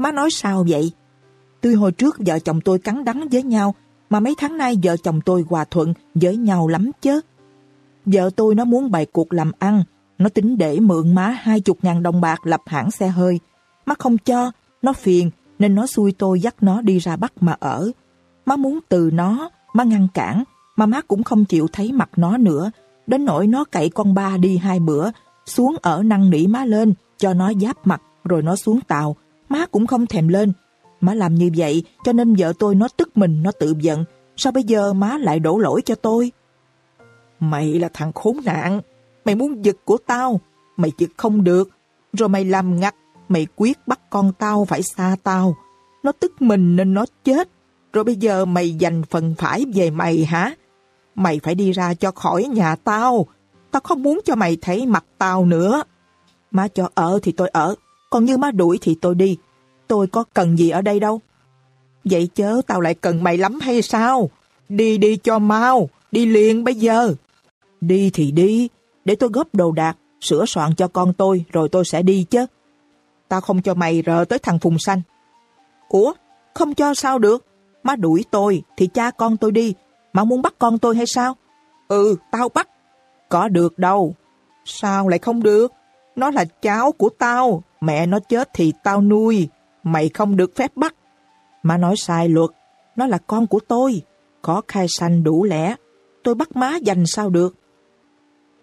Má nói sao vậy? Tuy hồi trước vợ chồng tôi cắn đắng với nhau, mà mấy tháng nay vợ chồng tôi hòa thuận với nhau lắm chứ. Vợ tôi nó muốn bày cuộc làm ăn, nó tính để mượn má hai chục ngàn đồng bạc lập hãng xe hơi. Má không cho, nó phiền, nên nó xui tôi dắt nó đi ra Bắc mà ở. Má muốn từ nó, má ngăn cản, mà má cũng không chịu thấy mặt nó nữa. Đến nỗi nó cậy con ba đi hai bữa, xuống ở năng nỉ má lên, cho nó giáp mặt, rồi nó xuống tàu. Má cũng không thèm lên. Má làm như vậy, cho nên vợ tôi nó tức mình, nó tự giận. Sao bây giờ má lại đổ lỗi cho tôi? Mày là thằng khốn nạn. Mày muốn giật của tao. Mày giật không được. Rồi mày làm ngặt. Mày quyết bắt con tao phải xa tao. Nó tức mình nên nó chết. Rồi bây giờ mày dành phần phải về mày hả? Mày phải đi ra cho khỏi nhà tao. Tao không muốn cho mày thấy mặt tao nữa. Má cho ở thì tôi ở. Còn như má đuổi thì tôi đi. Tôi có cần gì ở đây đâu. Vậy chớ tao lại cần mày lắm hay sao? Đi đi cho mau. Đi liền bây giờ. Đi thì đi. Để tôi góp đồ đạc. Sửa soạn cho con tôi rồi tôi sẽ đi chứ. Tao không cho mày rờ tới thằng Phùng Xanh. Ủa? Không cho sao được? Má đuổi tôi thì cha con tôi đi. Má muốn bắt con tôi hay sao? Ừ, tao bắt. Có được đâu. Sao lại không được? Nó là cháu của tao. Mẹ nó chết thì tao nuôi. Mày không được phép bắt. Má nói sai luật. Nó là con của tôi. Có khai sanh đủ lẽ. Tôi bắt má dành sao được?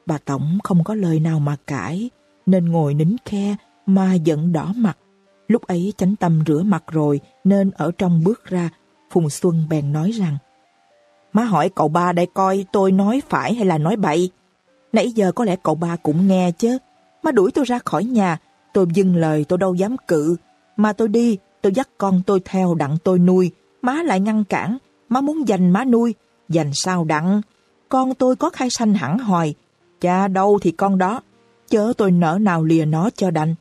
Bà Tổng không có lời nào mà cãi. Nên ngồi nín khe mà giận đỏ mặt. Lúc ấy chánh tâm rửa mặt rồi, nên ở trong bước ra, Phùng Xuân bèn nói rằng, Má hỏi cậu ba đây coi tôi nói phải hay là nói bậy. Nãy giờ có lẽ cậu ba cũng nghe chứ. Má đuổi tôi ra khỏi nhà. Tôi dưng lời tôi đâu dám cự. Mà tôi đi, tôi dắt con tôi theo đặng tôi nuôi. Má lại ngăn cản. Má muốn dành má nuôi. Dành sao đặng? Con tôi có khai sanh hẳn hoài. Cha đâu thì con đó. Chớ tôi nỡ nào lìa nó cho đành.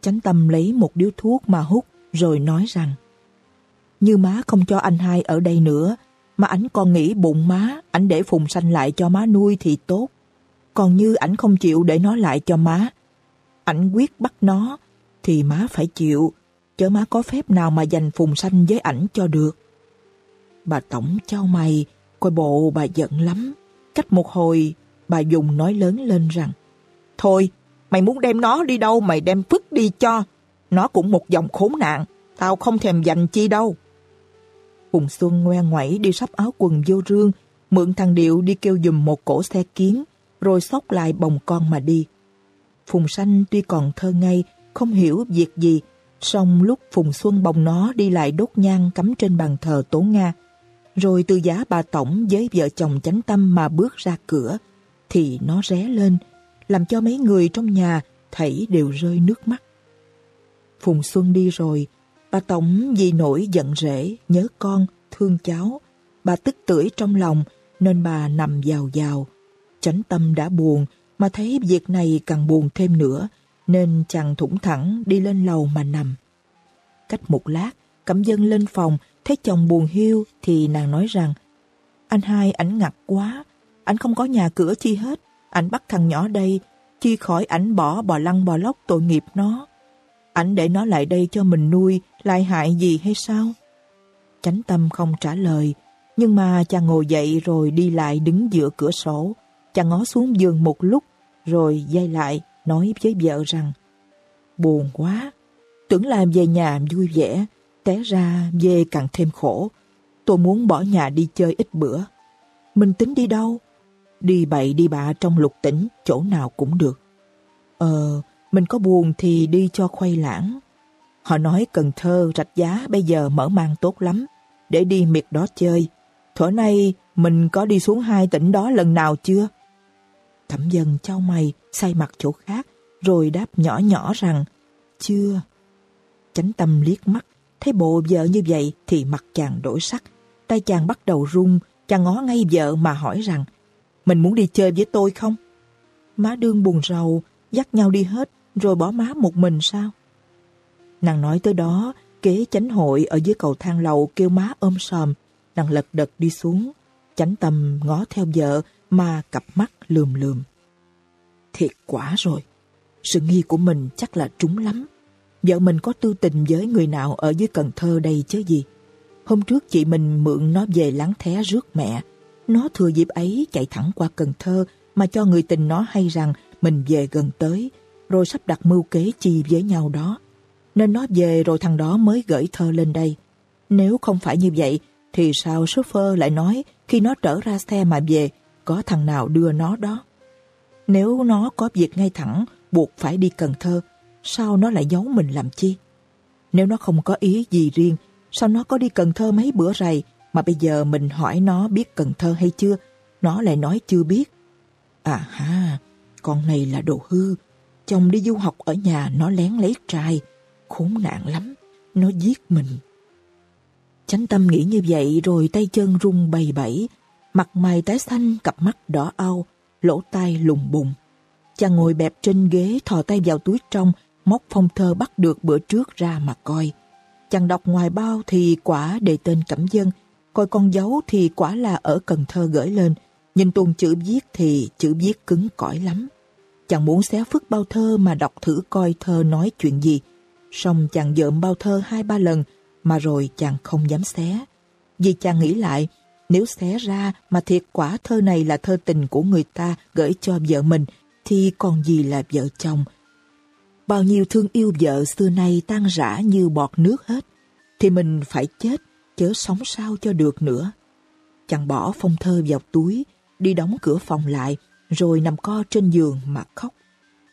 Chánh tâm lấy một điếu thuốc mà hút rồi nói rằng như má không cho anh hai ở đây nữa, mà ảnh còn nghĩ bụng má, ảnh để phùng sanh lại cho má nuôi thì tốt. Còn như ảnh không chịu để nó lại cho má, ảnh quyết bắt nó, thì má phải chịu, chớ má có phép nào mà dành phùng sanh với ảnh cho được. Bà Tổng trao mày, coi bộ bà giận lắm. Cách một hồi, bà dùng nói lớn lên rằng, Thôi, mày muốn đem nó đi đâu mày đem phức đi cho. Nó cũng một dòng khốn nạn, tao không thèm dành chi đâu. Phùng Xuân ngoe ngoẩy đi sắp áo quần vô rương, mượn thằng Điệu đi kêu dùm một cổ xe kiến, rồi xốc lại bồng con mà đi. Phùng Sanh tuy còn thơ ngây, không hiểu việc gì, song lúc Phùng Xuân bồng nó đi lại đốt nhang cắm trên bàn thờ Tố Nga, rồi từ giá bà Tổng với vợ chồng chánh tâm mà bước ra cửa, thì nó ré lên, làm cho mấy người trong nhà thảy đều rơi nước mắt. Phùng Xuân đi rồi, Bà Tổng vì nổi giận rễ, nhớ con, thương cháu. Bà tức tưởi trong lòng nên bà nằm vào vào. Chánh tâm đã buồn mà thấy việc này càng buồn thêm nữa nên chàng thủng thẳng đi lên lầu mà nằm. Cách một lát, cẩm dân lên phòng thấy chồng buồn hiu thì nàng nói rằng anh hai ảnh ngặt quá, ảnh không có nhà cửa chi hết, ảnh bắt thằng nhỏ đây, chi khỏi ảnh bỏ bò lăn bò lóc tội nghiệp nó. Ảnh để nó lại đây cho mình nuôi lại hại gì hay sao? Chánh tâm không trả lời, nhưng mà chàng ngồi dậy rồi đi lại đứng giữa cửa sổ. Chàng ngó xuống giường một lúc, rồi dây lại nói với vợ rằng Buồn quá, tưởng làm về nhà vui vẻ, té ra về càng thêm khổ. Tôi muốn bỏ nhà đi chơi ít bữa. Mình tính đi đâu? Đi bậy đi bạ trong lục tỉnh, chỗ nào cũng được. Ờ, mình có buồn thì đi cho khuây lãng. Họ nói Cần Thơ, Rạch Giá bây giờ mở mang tốt lắm, để đi miệt đó chơi. Thổ nay mình có đi xuống hai tỉnh đó lần nào chưa? Thẩm dần trao mày, say mặt chỗ khác, rồi đáp nhỏ nhỏ rằng, chưa. Chánh tâm liếc mắt, thấy bộ vợ như vậy thì mặt chàng đổi sắc. Tay chàng bắt đầu run, chàng ngó ngay vợ mà hỏi rằng, mình muốn đi chơi với tôi không? Má đương buồn rầu, dắt nhau đi hết, rồi bỏ má một mình sao? Nàng nói tới đó, kế chánh hội ở dưới cầu thang lầu kêu má ôm sòm, nàng lật đật đi xuống, chánh tâm ngó theo vợ mà cặp mắt lườm lườm. Thiệt quả rồi, sự nghi của mình chắc là trúng lắm. Vợ mình có tư tình với người nào ở dưới Cần Thơ đây chứ gì. Hôm trước chị mình mượn nó về lắng thé rước mẹ. Nó thừa dịp ấy chạy thẳng qua Cần Thơ mà cho người tình nó hay rằng mình về gần tới, rồi sắp đặt mưu kế chi với nhau đó. Nên nó về rồi thằng đó mới gửi thơ lên đây. Nếu không phải như vậy, thì sao shopper lại nói khi nó trở ra xe mà về, có thằng nào đưa nó đó? Nếu nó có việc ngay thẳng, buộc phải đi Cần Thơ, sao nó lại giấu mình làm chi? Nếu nó không có ý gì riêng, sao nó có đi Cần Thơ mấy bữa rày mà bây giờ mình hỏi nó biết Cần Thơ hay chưa, nó lại nói chưa biết. À ha, con này là đồ hư, chồng đi du học ở nhà nó lén lấy trai, khốn nạn lắm, nó giết mình. Chánh tâm nghĩ như vậy rồi tay chân rung bầy bẫy, mặt mày tái xanh, cặp mắt đỏ au, lỗ tai lùng bùng. Chàng ngồi bẹp trên ghế thò tay vào túi trong, móc phong thơ bắt được bữa trước ra mà coi. Chàng đọc ngoài bao thì quả đề tên Cẩm Dân, coi con dấu thì quả là ở Cần Thơ gửi lên, nhìn tuồng chữ viết thì chữ viết cứng cỏi lắm. Chàng muốn xé phức bao thơ mà đọc thử coi thơ nói chuyện gì. Xong chàng dợm bao thơ hai ba lần mà rồi chàng không dám xé. Vì chàng nghĩ lại, nếu xé ra mà thiệt quả thơ này là thơ tình của người ta gửi cho vợ mình thì còn gì là vợ chồng. Bao nhiêu thương yêu vợ xưa nay tan rã như bọt nước hết, thì mình phải chết, chớ sống sao cho được nữa. Chàng bỏ phong thơ vào túi, đi đóng cửa phòng lại, rồi nằm co trên giường mà khóc.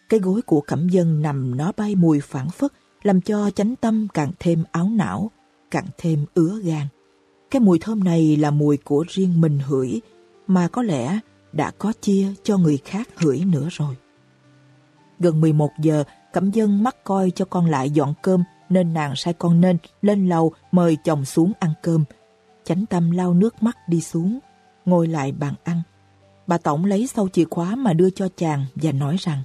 Cái gối của cẩm dân nằm nó bay mùi phản phất, làm cho chánh tâm càng thêm áo não, càng thêm ứa gan. Cái mùi thơm này là mùi của riêng mình hửi, mà có lẽ đã có chia cho người khác hửi nữa rồi. Gần 11 giờ, Cẩm Dân mắc coi cho con lại dọn cơm nên nàng sai con nên lên lầu mời chồng xuống ăn cơm. Chánh tâm lau nước mắt đi xuống, ngồi lại bàn ăn. Bà Tổng lấy sau chìa khóa mà đưa cho chàng và nói rằng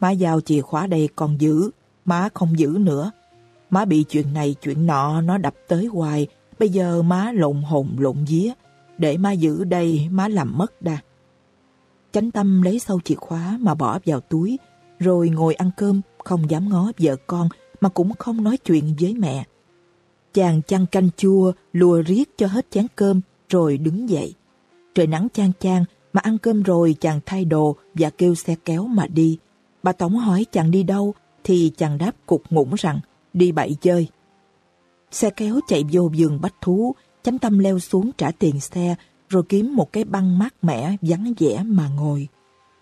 Má giao chìa khóa đây còn giữ, má không giữ nữa. Má bị chuyện này chuyện nọ nó đập tới hoài, bây giờ má lộn hồn lộn vía. Để má giữ đây má làm mất đa Chánh tâm lấy sâu chìa khóa mà bỏ vào túi, rồi ngồi ăn cơm, không dám ngó vợ con mà cũng không nói chuyện với mẹ. Chàng chăn canh chua, lùa riết cho hết chén cơm, rồi đứng dậy. Trời nắng chang chang, mà ăn cơm rồi chàng thay đồ và kêu xe kéo mà đi. Bà Tổng hỏi chàng đi đâu, thì chàng đáp cục ngủng rằng đi bậy chơi. Xe kéo chạy vô vườn bách thú, chánh tâm leo xuống trả tiền xe, rồi kiếm một cái băng mát mẻ vắng vẻ mà ngồi.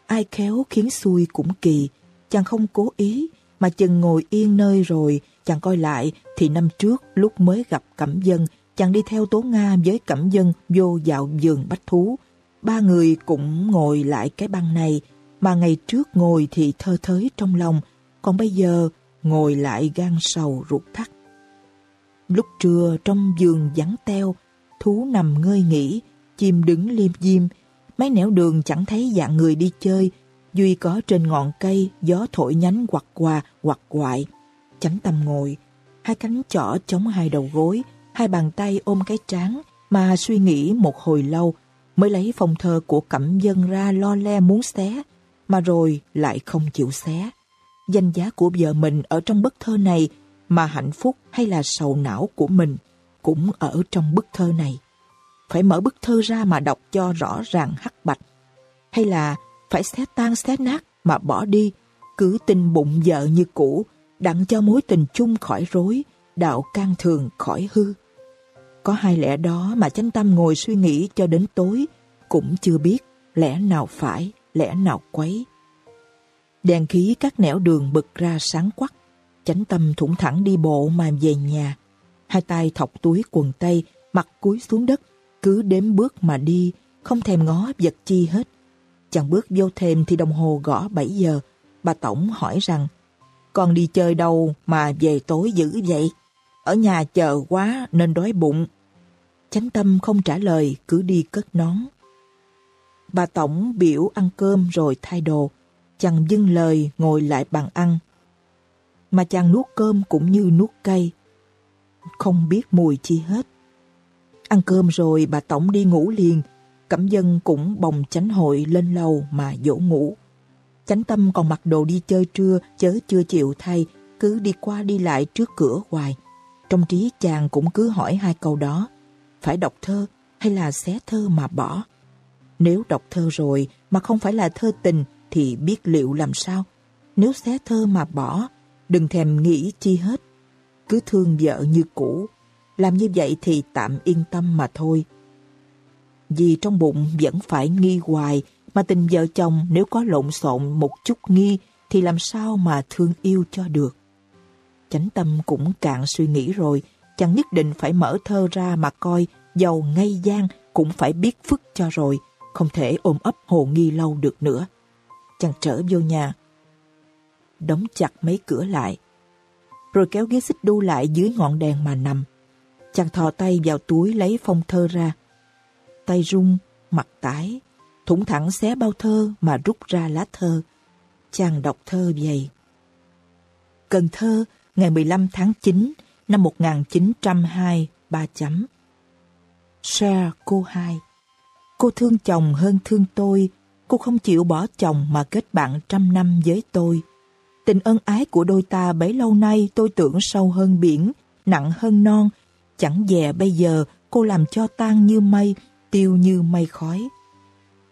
Ai khéo khiến xui cũng kỳ, chàng không cố ý, mà chừng ngồi yên nơi rồi, chàng coi lại thì năm trước lúc mới gặp Cẩm Dân, chàng đi theo Tố Nga với Cẩm Dân vô dạo vườn bách thú. Ba người cũng ngồi lại cái băng này, mà ngày trước ngồi thì thơ thới trong lòng, còn bây giờ ngồi lại gan sầu ruột thắt. Lúc trưa trong vườn vắng teo, thú nằm ngơi nghỉ, chim đứng liêm diêm, mấy nẻo đường chẳng thấy dạng người đi chơi, duy có trên ngọn cây gió thổi nhánh quặt quà quặt quại. Chánh tâm ngồi, hai cánh chỏ chống hai đầu gối, hai bàn tay ôm cái trán mà suy nghĩ một hồi lâu mới lấy phong thơ của cẩm dân ra lo le muốn xé, mà rồi lại không chịu xé. Danh giá của vợ mình ở trong bức thơ này mà hạnh phúc hay là sầu não của mình cũng ở trong bức thơ này. Phải mở bức thơ ra mà đọc cho rõ ràng hắc bạch. Hay là phải xé tan xé nát mà bỏ đi, cứ tin bụng vợ như cũ, đặng cho mối tình chung khỏi rối, đạo can thường khỏi hư. Có hai lẽ đó mà chánh tâm ngồi suy nghĩ cho đến tối, cũng chưa biết lẽ nào phải, lẽ nào quấy. Đèn khí các nẻo đường bực ra sáng quắc, chánh tâm thủng thẳng đi bộ mà về nhà. Hai tay thọc túi quần tây, mặt cúi xuống đất, cứ đếm bước mà đi, không thèm ngó vật chi hết. Chàng bước vô thêm thì đồng hồ gõ 7 giờ. Bà Tổng hỏi rằng, con đi chơi đâu mà về tối dữ vậy? Ở nhà chờ quá nên đói bụng. Chánh tâm không trả lời, cứ đi cất nón. Bà Tổng biểu ăn cơm rồi thay đồ. Chàng dưng lời ngồi lại bàn ăn. Mà chàng nuốt cơm cũng như nuốt cây. Không biết mùi chi hết. Ăn cơm rồi bà Tổng đi ngủ liền. Cẩm dân cũng bồng chánh hội lên lầu mà dỗ ngủ. Chánh tâm còn mặc đồ đi chơi trưa chớ chưa chịu thay, cứ đi qua đi lại trước cửa hoài. Trong trí chàng cũng cứ hỏi hai câu đó. Phải đọc thơ hay là xé thơ mà bỏ? Nếu đọc thơ rồi mà không phải là thơ tình thì biết liệu làm sao? Nếu xé thơ mà bỏ, đừng thèm nghĩ chi hết. Cứ thương vợ như cũ. Làm như vậy thì tạm yên tâm mà thôi. Vì trong bụng vẫn phải nghi hoài, mà tình vợ chồng nếu có lộn xộn một chút nghi thì làm sao mà thương yêu cho được. Chánh tâm cũng cạn suy nghĩ rồi, chẳng nhất định phải mở thơ ra mà coi giàu ngây gian cũng phải biết phức cho rồi, không thể ôm ấp hồ nghi lâu được nữa. Chàng trở vô nhà, đóng chặt mấy cửa lại, rồi kéo ghế xích đu lại dưới ngọn đèn mà nằm. Chàng thò tay vào túi lấy phong thơ ra. Tay rung, mặt tái, thủng thẳng xé bao thơ mà rút ra lá thơ. Chàng đọc thơ dày. Cần Thơ, ngày 15 tháng 9 năm 1902, ba chấm. Share cô hai. Cô thương chồng hơn thương tôi, cô không chịu bỏ chồng mà kết bạn trăm năm với tôi. Tình ân ái của đôi ta bấy lâu nay tôi tưởng sâu hơn biển, nặng hơn non. Chẳng dè bây giờ cô làm cho tan như mây, tiêu như mây khói.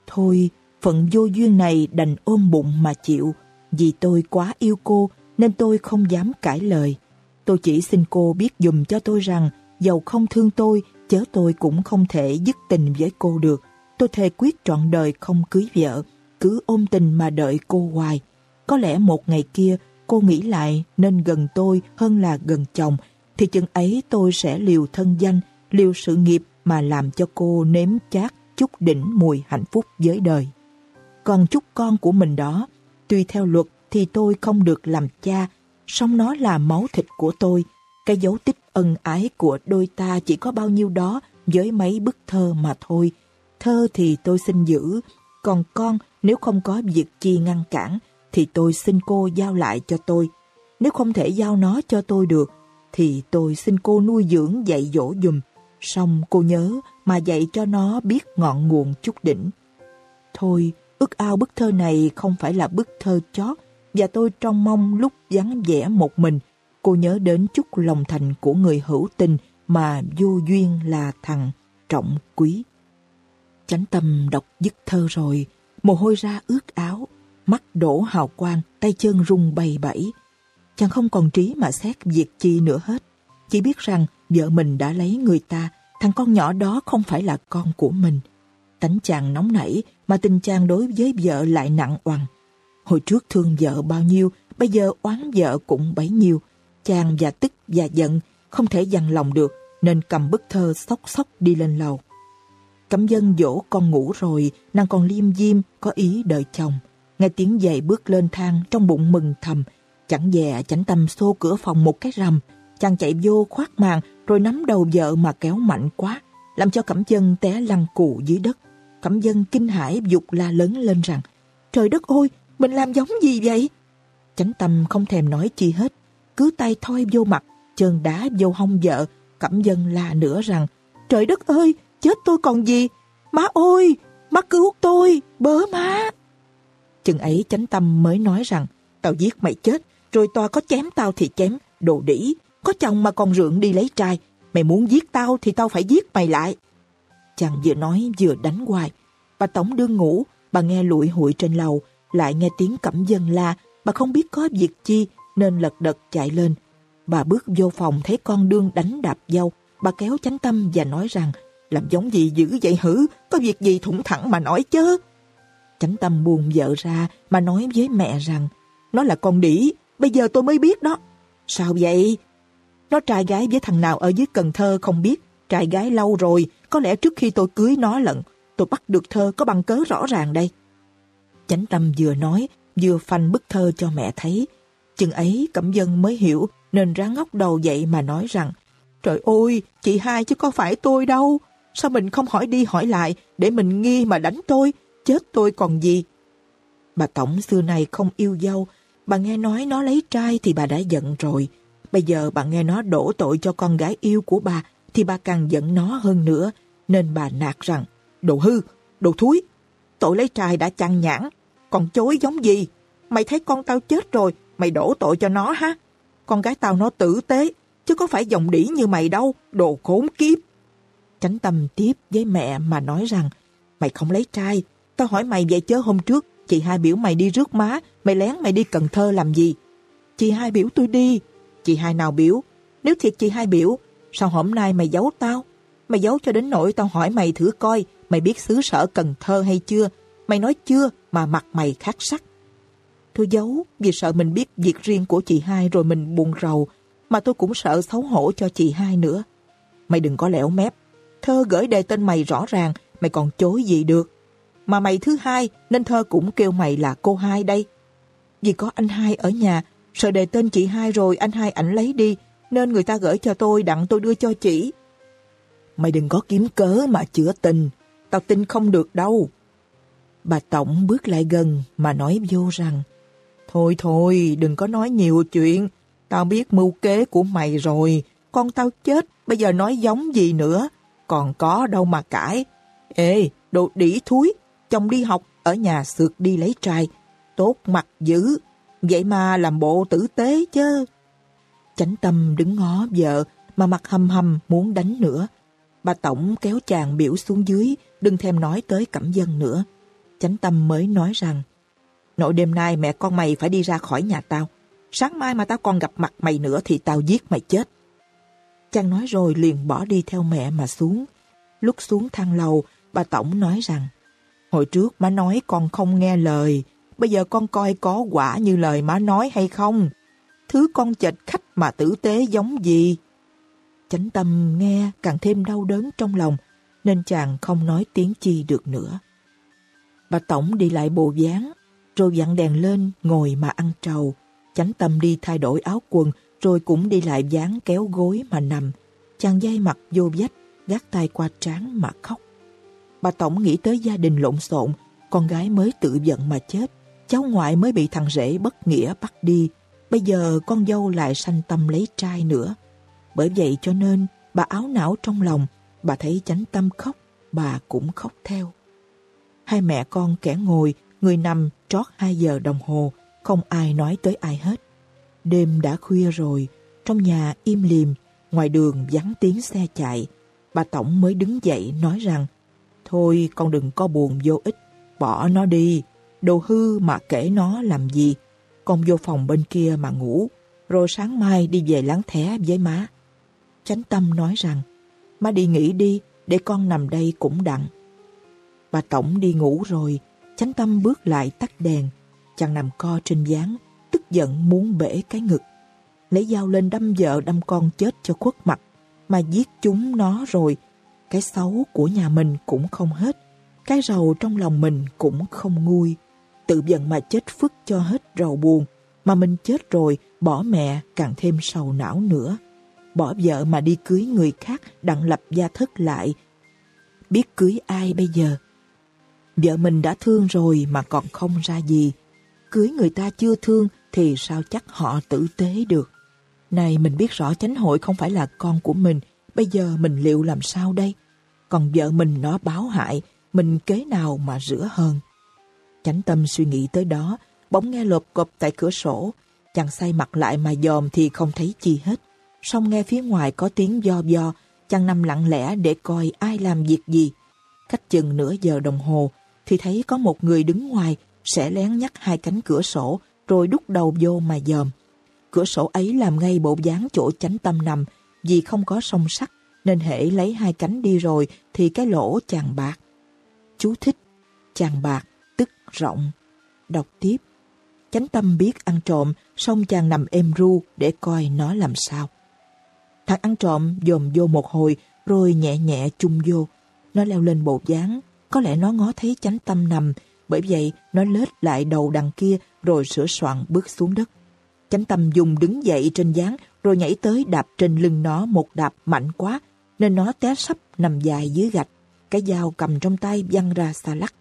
Thôi, phận vô duyên này đành ôm bụng mà chịu. Vì tôi quá yêu cô nên tôi không dám cãi lời. Tôi chỉ xin cô biết dùm cho tôi rằng dầu không thương tôi, chớ tôi cũng không thể dứt tình với cô được. Tôi thề quyết trọn đời không cưới vợ, cứ ôm tình mà đợi cô hoài. Có lẽ một ngày kia cô nghĩ lại nên gần tôi hơn là gần chồng, thì chừng ấy tôi sẽ liều thân danh, liều sự nghiệp mà làm cho cô nếm chát chút đỉnh mùi hạnh phúc với đời. Còn chút con của mình đó, tuy theo luật thì tôi không được làm cha, song nó là máu thịt của tôi. Cái dấu tích ân ái của đôi ta chỉ có bao nhiêu đó với mấy bức thơ mà thôi. Thơ thì tôi xin giữ, còn con nếu không có việc chi ngăn cản thì tôi xin cô giao lại cho tôi. Nếu không thể giao nó cho tôi được thì tôi xin cô nuôi dưỡng dạy dỗ dùm. Xong cô nhớ mà dạy cho nó biết ngọn nguồn chút đỉnh. Thôi, ước ao bức thơ này không phải là bức thơ chót và tôi trong mong lúc vắng vẻ một mình, cô nhớ đến chút lòng thành của người hữu tình mà vô duyên là thằng trọng quý. Chánh tâm đọc dứt thơ rồi, mồ hôi ra ướt áo, mắt đổ hào quang, tay chân rung bay bẫy. Chàng không còn trí mà xét việc chi nữa hết. Chỉ biết rằng vợ mình đã lấy người ta, thằng con nhỏ đó không phải là con của mình. Tánh chàng nóng nảy mà tình chàng đối với vợ lại nặng oằn. Hồi trước thương vợ bao nhiêu, bây giờ oán vợ cũng bấy nhiêu. Chàng và tức và giận, không thể dằn lòng được, nên cầm bức thơ sóc sóc đi lên lầu. Cẩm dân dỗ con ngủ rồi, nàng còn liêm diêm, có ý đợi chồng. Nghe tiếng giày bước lên thang, trong bụng mừng thầm. Chẳng dè chánh tâm xô cửa phòng một cái rầm. Chàng chạy vô khoát màn, rồi nắm đầu vợ mà kéo mạnh quá, làm cho cẩm dân té lăn cụ dưới đất. Cẩm dân kinh hãi dục la lớn lên rằng, trời đất ơi, mình làm giống gì vậy? Chánh tâm không thèm nói chi hết, cứ tay thoi vô mặt, chân đá vô hông vợ, cẩm dân la nữa rằng, trời đất ơi, chết tôi còn gì? Má ơi, má cứu tôi, bớ má. Chừng ấy chánh tâm mới nói rằng, tao giết mày chết, rồi tòa có chém tao thì chém, đồ đỉ, có chồng mà còn rượn đi lấy trai, mày muốn giết tao thì tao phải giết mày lại. Chàng vừa nói vừa đánh hoài, bà Tổng đương ngủ, bà nghe lụi hụi trên lầu, lại nghe tiếng cẩm dân la, bà không biết có việc chi nên lật đật chạy lên. Bà bước vô phòng thấy con đương đánh đạp dâu, bà kéo chánh tâm và nói rằng làm giống gì dữ vậy hử, có việc gì thủng thẳng mà nói chứ. Chánh tâm buồn vợ ra mà nói với mẹ rằng nó là con đĩ, bây giờ tôi mới biết đó. Sao vậy? Nó trai gái với thằng nào ở dưới Cần Thơ không biết, trai gái lâu rồi, có lẽ trước khi tôi cưới nó lận, tôi bắt được thơ có bằng cớ rõ ràng đây. Chánh tâm vừa nói, vừa phanh bức thơ cho mẹ thấy. Chừng ấy Cẩm Dân mới hiểu, nên ráng ngóc đầu dậy mà nói rằng Trời ơi, chị hai chứ có phải tôi đâu. Sao mình không hỏi đi hỏi lại để mình nghi mà đánh tôi, chết tôi còn gì. Bà Tổng xưa này không yêu dâu, bà nghe nói nó lấy trai thì bà đã giận rồi. Bây giờ bà nghe nó đổ tội cho con gái yêu của bà thì bà càng giận nó hơn nữa. Nên bà nạt rằng, đồ hư, đồ thúi, tội lấy trai đã chăn nhãn, còn chối giống gì? Mày thấy con tao chết rồi, mày đổ tội cho nó ha? con gái tao nó tử tế, chứ có phải dòng đỉ như mày đâu, đồ khốn kiếp. Chánh tâm tiếp với mẹ mà nói rằng, mày không lấy trai, tao hỏi mày vậy chớ hôm trước, chị hai biểu mày đi rước má, mày lén mày đi Cần Thơ làm gì? Chị hai biểu tôi đi, chị hai nào biểu, nếu thiệt chị hai biểu, sao hôm nay mày giấu tao? Mày giấu cho đến nỗi tao hỏi mày thử coi, mày biết xứ sở Cần Thơ hay chưa? Mày nói chưa mà mặt mày khác sắc. Tôi giấu vì sợ mình biết việc riêng của chị hai rồi mình buồn rầu, mà tôi cũng sợ xấu hổ cho chị hai nữa. Mày đừng có lẻo mép. Thơ gửi đề tên mày rõ ràng, mày còn chối gì được. Mà mày thứ hai nên thơ cũng kêu mày là cô hai đây. Vì có anh hai ở nhà, sợ đề tên chị hai rồi anh hai ảnh lấy đi, nên người ta gửi cho tôi đặng tôi đưa cho chị. Mày đừng có kiếm cớ mà chữa tình, tao tin không được đâu. Bà Tổng bước lại gần mà nói vô rằng Thôi thôi, đừng có nói nhiều chuyện. Tao biết mưu kế của mày rồi. Con tao chết, bây giờ nói giống gì nữa. Còn có đâu mà cãi. Ê, đồ đỉ thúi, chồng đi học, ở nhà sượt đi lấy trai. Tốt mặt dữ, vậy mà làm bộ tử tế chứ. Chánh tâm đứng ngó vợ mà mặt hầm hầm muốn đánh nữa. Bà Tổng kéo chàng biểu xuống dưới, đừng thèm nói tới cẩm dân nữa. Chánh tâm mới nói rằng Nội đêm nay mẹ con mày phải đi ra khỏi nhà tao. Sáng mai mà tao còn gặp mặt mày nữa thì tao giết mày chết. Chàng nói rồi liền bỏ đi theo mẹ mà xuống. Lúc xuống thang lầu, bà Tổng nói rằng Hồi trước má nói con không nghe lời, bây giờ con coi có quả như lời má nói hay không. Thứ con chệch khách mà tử tế giống gì. Chánh tâm nghe càng thêm đau đớn trong lòng, nên chàng không nói tiếng chi được nữa. Bà Tổng đi lại bồ dáng, rồi dặn đèn lên, ngồi mà ăn trầu. Chánh tâm đi thay đổi áo quần, rồi cũng đi lại dáng kéo gối mà nằm. Chàng dây mặt vô vách, gác tay qua trán mà khóc. Bà Tổng nghĩ tới gia đình lộn xộn, con gái mới tự giận mà chết, cháu ngoại mới bị thằng rể bất nghĩa bắt đi, bây giờ con dâu lại sanh tâm lấy trai nữa. Bởi vậy cho nên bà áo não trong lòng, bà thấy chánh tâm khóc, bà cũng khóc theo. Hai mẹ con kẻ ngồi, người nằm trót hai giờ đồng hồ, không ai nói tới ai hết. Đêm đã khuya rồi, trong nhà im lìm, ngoài đường vắng tiếng xe chạy. Bà Tổng mới đứng dậy nói rằng, Thôi con đừng có buồn vô ích, bỏ nó đi, đồ hư mà kể nó làm gì. Con vô phòng bên kia mà ngủ, rồi sáng mai đi về láng thẻ với má. Chánh tâm nói rằng, má đi nghỉ đi, để con nằm đây cũng đặng. Bà Tổng đi ngủ rồi, chánh tâm bước lại tắt đèn, chàng nằm co trên gián, tức giận muốn bể cái ngực. Lấy dao lên đâm vợ đâm con chết cho khuất mặt, mà giết chúng nó rồi. Cái xấu của nhà mình cũng không hết, cái rầu trong lòng mình cũng không nguôi. Tự giận mà chết phức cho hết rầu buồn, mà mình chết rồi bỏ mẹ càng thêm sầu não nữa. Bỏ vợ mà đi cưới người khác đặng lập gia thất lại. Biết cưới ai bây giờ? Vợ mình đã thương rồi mà còn không ra gì. Cưới người ta chưa thương thì sao chắc họ tử tế được. Này mình biết rõ chánh hội không phải là con của mình, bây giờ mình liệu làm sao đây? Còn vợ mình nó báo hại, mình kế nào mà rửa hơn? Chánh tâm suy nghĩ tới đó, bỗng nghe lộp cộp tại cửa sổ. Chàng say mặt lại mà dòm thì không thấy chi hết. Xong nghe phía ngoài có tiếng do do, chàng nằm lặng lẽ để coi ai làm việc gì. Cách chừng nửa giờ đồng hồ, thì thấy có một người đứng ngoài sẽ lén nhắc hai cánh cửa sổ rồi đút đầu vô mà dòm. Cửa sổ ấy làm ngay bộ dáng chỗ chánh tâm nằm vì không có song sắt nên hễ lấy hai cánh đi rồi thì cái lỗ chàng bạc. Chú thích chàng bạc tức rộng. Đọc tiếp. Chánh tâm biết ăn trộm xong chàng nằm êm ru để coi nó làm sao. Thằng ăn trộm dòm vô một hồi rồi nhẹ nhẹ chung vô. Nó leo lên bộ dáng có lẽ nó ngó thấy chánh tâm nằm, bởi vậy nó lết lại đầu đằng kia rồi sửa soạn bước xuống đất. Chánh tâm dùng đứng dậy trên gián rồi nhảy tới đạp trên lưng nó một đạp mạnh quá nên nó té sắp nằm dài dưới gạch. Cái dao cầm trong tay văng ra xa lắc.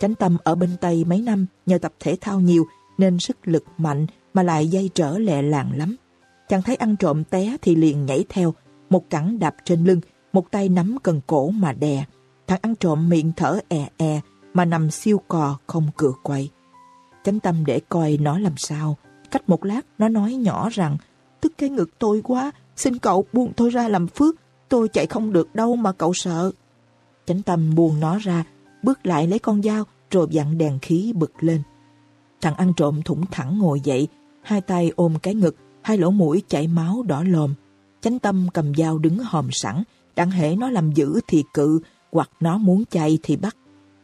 Chánh tâm ở bên Tây mấy năm nhờ tập thể thao nhiều nên sức lực mạnh mà lại dây trở lẹ làng lắm. Chàng thấy ăn trộm té thì liền nhảy theo, một cẳng đạp trên lưng, một tay nắm cần cổ mà đè. Thằng ăn trộm miệng thở e e mà nằm siêu cò không cửa quay. Chánh tâm để coi nó làm sao. Cách một lát nó nói nhỏ rằng tức cái ngực tôi quá. Xin cậu buông tôi ra làm phước. Tôi chạy không được đâu mà cậu sợ. Chánh tâm buông nó ra, bước lại lấy con dao rồi dặn đèn khí bực lên. Thằng ăn trộm thủng thẳng ngồi dậy, hai tay ôm cái ngực, hai lỗ mũi chảy máu đỏ lồm. Chánh tâm cầm dao đứng hòm sẵn, đặng hễ nó làm dữ thì cự, hoặc nó muốn chạy thì bắt.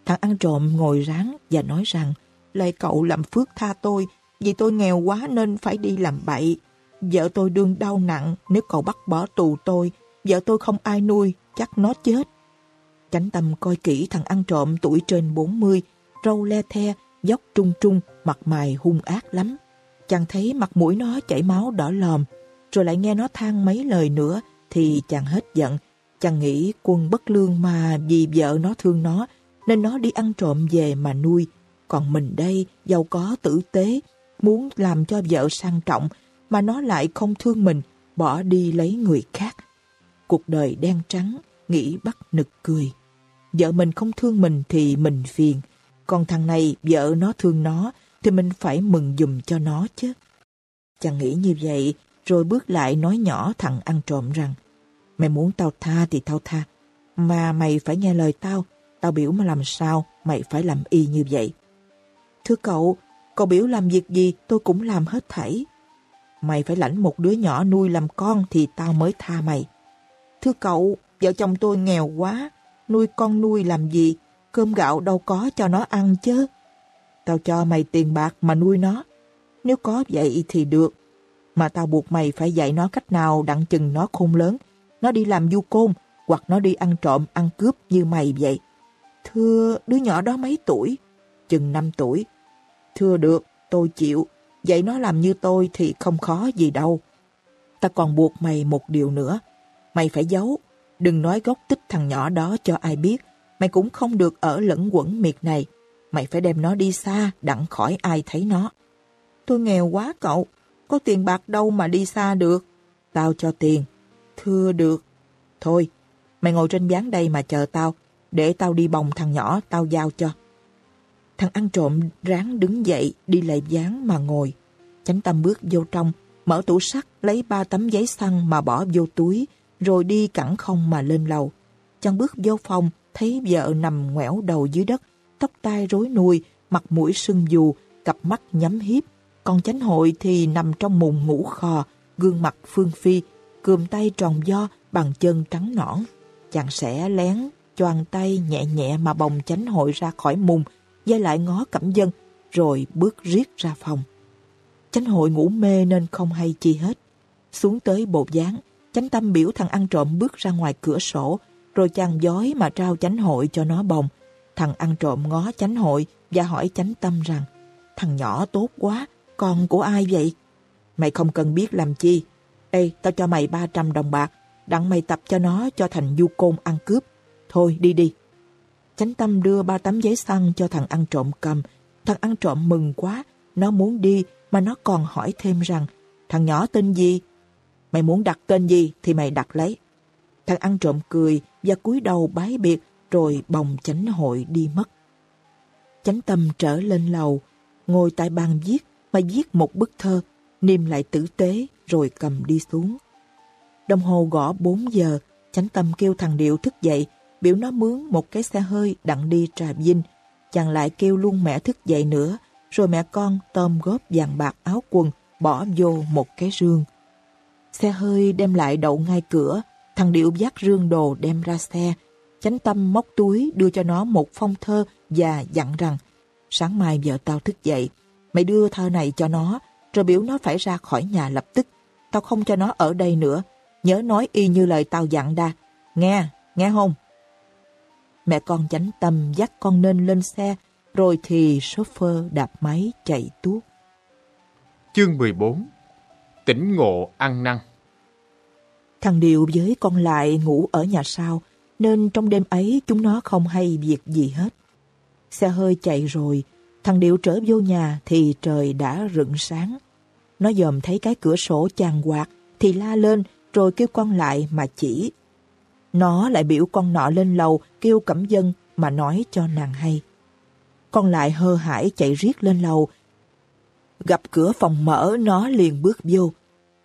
Thằng ăn trộm ngồi ráng và nói rằng, lời cậu làm phước tha tôi, vì tôi nghèo quá nên phải đi làm bậy. Vợ tôi đương đau nặng, nếu cậu bắt bỏ tù tôi, vợ tôi không ai nuôi, chắc nó chết. Chánh tâm coi kỹ thằng ăn trộm tuổi trên 40, râu le the, dốc trung trung, mặt mày hung ác lắm. Chàng thấy mặt mũi nó chảy máu đỏ lòm, rồi lại nghe nó than mấy lời nữa, thì chàng hết giận. Chàng nghĩ quân bất lương mà vì vợ nó thương nó, nên nó đi ăn trộm về mà nuôi. Còn mình đây, giàu có tử tế, muốn làm cho vợ sang trọng, mà nó lại không thương mình, bỏ đi lấy người khác. Cuộc đời đen trắng, nghĩ bắt nực cười. Vợ mình không thương mình thì mình phiền. Còn thằng này, vợ nó thương nó, thì mình phải mừng dùm cho nó chứ. Chàng nghĩ như vậy, rồi bước lại nói nhỏ thằng ăn trộm rằng Mày muốn tao tha thì tao tha, mà mày phải nghe lời tao, tao biểu mà làm sao, mày phải làm y như vậy. Thưa cậu, cậu biểu làm việc gì tôi cũng làm hết thảy. Mày phải lãnh một đứa nhỏ nuôi làm con thì tao mới tha mày. Thưa cậu, vợ chồng tôi nghèo quá, nuôi con nuôi làm gì, cơm gạo đâu có cho nó ăn chứ. Tao cho mày tiền bạc mà nuôi nó. Nếu có vậy thì được. Mà tao buộc mày phải dạy nó cách nào đặng chừng nó khôn lớn. Nó đi làm du côn hoặc nó đi ăn trộm, ăn cướp như mày vậy. Thưa, đứa nhỏ đó mấy tuổi? Chừng 5 tuổi. Thưa được, tôi chịu vậy nó làm như tôi thì không khó gì đâu. Ta còn buộc mày một điều nữa. Mày phải giấu. Đừng nói gốc tích thằng nhỏ đó cho ai biết. Mày cũng không được ở lẫn quẩn miệt này. Mày phải đem nó đi xa, đặng khỏi ai thấy nó. Tôi nghèo quá cậu. Có tiền bạc đâu mà đi xa được. Tao cho tiền. Thưa được. Thôi, mày ngồi trên ván đây mà chờ tao. Để tao đi bồng thằng nhỏ, tao giao cho. Thằng ăn trộm ráng đứng dậy, đi lại dáng mà ngồi. Chánh tâm bước vô trong, mở tủ sắt, lấy ba tấm giấy xăng mà bỏ vô túi, rồi đi cẳng không mà lên lầu. Chàng bước vô phòng, thấy vợ nằm ngoẻo đầu dưới đất, tóc tai rối nuôi, mặt mũi sưng dù, cặp mắt nhắm hiếp. Còn chánh hội thì nằm trong mùng ngủ khò, gương mặt phương phi, cườm tay tròn do bằng chân trắng nõn. Chàng sẽ lén, choàng tay nhẹ nhẹ mà bồng chánh hội ra khỏi mùng, dây lại ngó cẩm dân, rồi bước riết ra phòng. Chánh hội ngủ mê nên không hay chi hết. Xuống tới bột gián, chánh tâm biểu thằng ăn trộm bước ra ngoài cửa sổ, rồi chàng giói mà trao chánh hội cho nó bồng. Thằng ăn trộm ngó chánh hội và hỏi chánh tâm rằng, thằng nhỏ tốt quá, con của ai vậy? Mày không cần biết làm chi. Ê, tao cho mày 300 đồng bạc, đặng mày tập cho nó cho thành du côn ăn cướp. Thôi đi đi. Chánh tâm đưa ba tấm giấy xăng cho thằng ăn trộm cầm. Thằng ăn trộm mừng quá, nó muốn đi mà nó còn hỏi thêm rằng thằng nhỏ tên gì? Mày muốn đặt tên gì thì mày đặt lấy. Thằng ăn trộm cười và cúi đầu bái biệt rồi bồng chánh hội đi mất. Chánh tâm trở lên lầu, ngồi tại bàn viết mà viết một bức thơ, niêm lại tử tế rồi cầm đi xuống. Đồng hồ gõ 4 giờ, chánh tâm kêu thằng Điệu thức dậy, biểu nó mướn một cái xe hơi đặng đi Trà Vinh. Chàng lại kêu luôn mẹ thức dậy nữa, rồi mẹ con tôm góp vàng bạc áo quần, bỏ vô một cái rương. Xe hơi đem lại đậu ngay cửa, thằng Điệu dắt rương đồ đem ra xe. Chánh tâm móc túi đưa cho nó một phong thơ và dặn rằng sáng mai vợ tao thức dậy, mày đưa thơ này cho nó, rồi biểu nó phải ra khỏi nhà lập tức. Tao không cho nó ở đây nữa, nhớ nói y như lời tao dặn đa. Nghe, nghe không? Mẹ con chánh tâm dắt con nên lên xe, rồi thì chauffeur đạp máy chạy tuốt. Chương 14 Tỉnh ngộ ăn năn Thằng Điều với con lại ngủ ở nhà sau, nên trong đêm ấy chúng nó không hay việc gì hết. Xe hơi chạy rồi, thằng Điệu trở vô nhà thì trời đã rựng sáng. Nó dòm thấy cái cửa sổ chàng quạt thì la lên rồi kêu con lại mà chỉ. Nó lại biểu con nọ lên lầu kêu cẩm dân mà nói cho nàng hay. Con lại hơ hải chạy riết lên lầu. Gặp cửa phòng mở nó liền bước vô.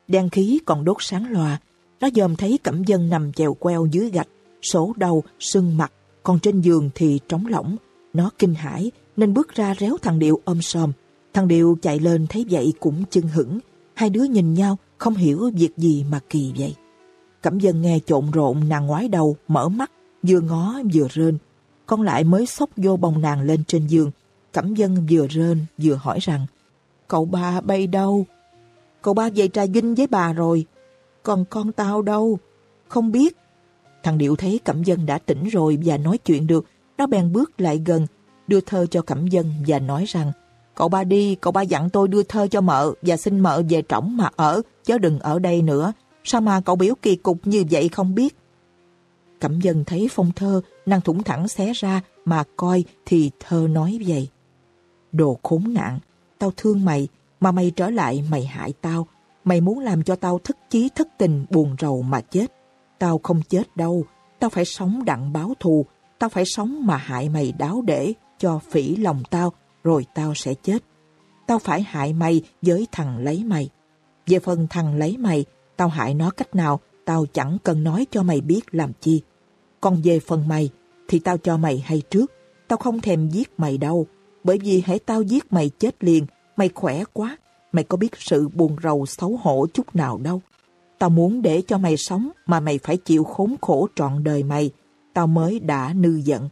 đèn khí còn đốt sáng loà. Nó dòm thấy Cẩm Dân nằm chèo queo dưới gạch, sổ đầu, sưng mặt, còn trên giường thì trống lỏng. Nó kinh hãi nên bước ra réo thằng Điệu ôm sòm. Thằng Điệu chạy lên thấy vậy cũng chưng hững. Hai đứa nhìn nhau không hiểu việc gì mà kỳ vậy. Cẩm Dân nghe trộn rộn nàng ngoái đầu, mở mắt, vừa ngó vừa rên. Con lại mới xốc vô bồng nàng lên trên giường. Cẩm Dân vừa rên vừa hỏi rằng Cậu ba bay đâu? Cậu ba về trà vinh với bà rồi. Còn con tao đâu? Không biết. Thằng Điệu thấy Cẩm Dân đã tỉnh rồi và nói chuyện được. Nó bèn bước lại gần, đưa thơ cho Cẩm Dân và nói rằng Cậu ba đi, cậu ba dặn tôi đưa thơ cho mợ và xin mợ về trỏng mà ở, chứ đừng ở đây nữa. Sao mà cậu biểu kỳ cục như vậy không biết? Cẩm Dân thấy phong thơ, nàng thủng thẳng xé ra mà coi thì thơ nói vậy. Đồ khốn nạn, tao thương mày, mà mày trở lại mày hại tao. Mày muốn làm cho tao thất chí thất tình buồn rầu mà chết. Tao không chết đâu, tao phải sống đặng báo thù, tao phải sống mà hại mày đáo để cho phỉ lòng tao, rồi tao sẽ chết. Tao phải hại mày với thằng lấy mày. Về phần thằng lấy mày, tao hại nó cách nào, tao chẳng cần nói cho mày biết làm chi. Còn về phần mày, thì tao cho mày hay trước, tao không thèm giết mày đâu, bởi vì hãy tao giết mày chết liền, mày khỏe quá, mày có biết sự buồn rầu xấu hổ chút nào đâu. Tao muốn để cho mày sống mà mày phải chịu khốn khổ trọn đời mày, tao mới đã nư giận.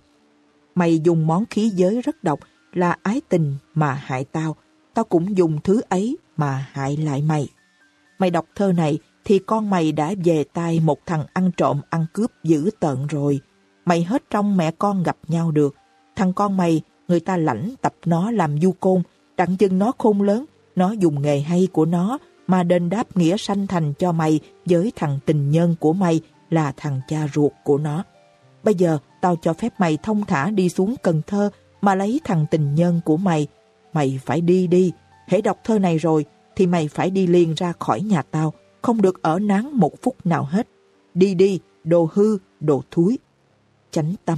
Mày dùng món khí giới rất độc là ái tình mà hại tao, tao cũng dùng thứ ấy mà hại lại mày. Mày đọc thơ này thì con mày đã về tay một thằng ăn trộm ăn cướp dữ tợn rồi. Mày hết trong mẹ con gặp nhau được. Thằng con mày, người ta lãnh tập nó làm du côn, đặng chừng nó khôn lớn, nó dùng nghề hay của nó mà đền đáp nghĩa sanh thành cho mày với thằng tình nhân của mày là thằng cha ruột của nó. Bây giờ tao cho phép mày thông thả đi xuống Cần Thơ mà lấy thằng tình nhân của mày. Mày phải đi đi. Hãy đọc thơ này rồi thì mày phải đi liền ra khỏi nhà tao. Không được ở nắng một phút nào hết. Đi đi, đồ hư, đồ thúi. Chánh tâm.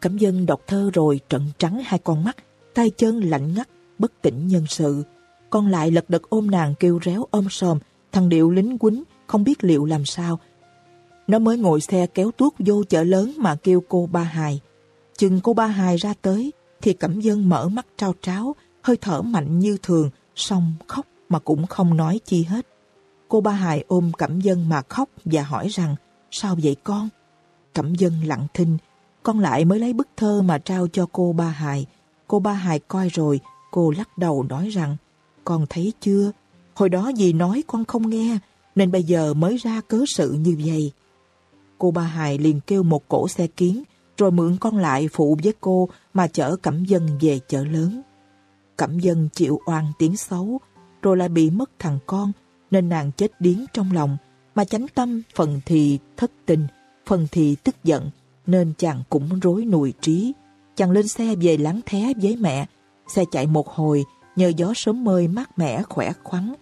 Cẩm dân đọc thơ rồi trận trắng hai con mắt, tay chân lạnh ngắt, bất tỉnh nhân sự. Con lại lật đật ôm nàng kêu réo ôm sòm, thằng Điệu lính quýnh, không biết liệu làm sao, nó mới ngồi xe kéo tuốt vô chợ lớn mà kêu cô Ba Hài. Chừng cô Ba Hài ra tới, thì Cẩm Dân mở mắt trao tráo, hơi thở mạnh như thường, xong khóc mà cũng không nói chi hết. Cô Ba Hài ôm Cẩm Dân mà khóc và hỏi rằng, sao vậy con? Cẩm Dân lặng thinh, con lại mới lấy bức thơ mà trao cho cô Ba Hài. Cô Ba Hài coi rồi, cô lắc đầu nói rằng, con thấy chưa? Hồi đó dì nói con không nghe, nên bây giờ mới ra cớ sự như vậy. Cô Ba Hài liền kêu một cổ xe kiến, rồi mượn con lại phụ với cô mà chở Cẩm Dân về chợ lớn. Cẩm Dân chịu oan tiếng xấu, rồi lại bị mất thằng con, nên nàng chết điếng trong lòng, mà chánh tâm phần thì thất tình, phần thì tức giận, nên chàng cũng rối nùi trí. Chàng lên xe về láng thé với mẹ, xe chạy một hồi, nhờ gió sớm mơi mát mẻ khỏe khoắn.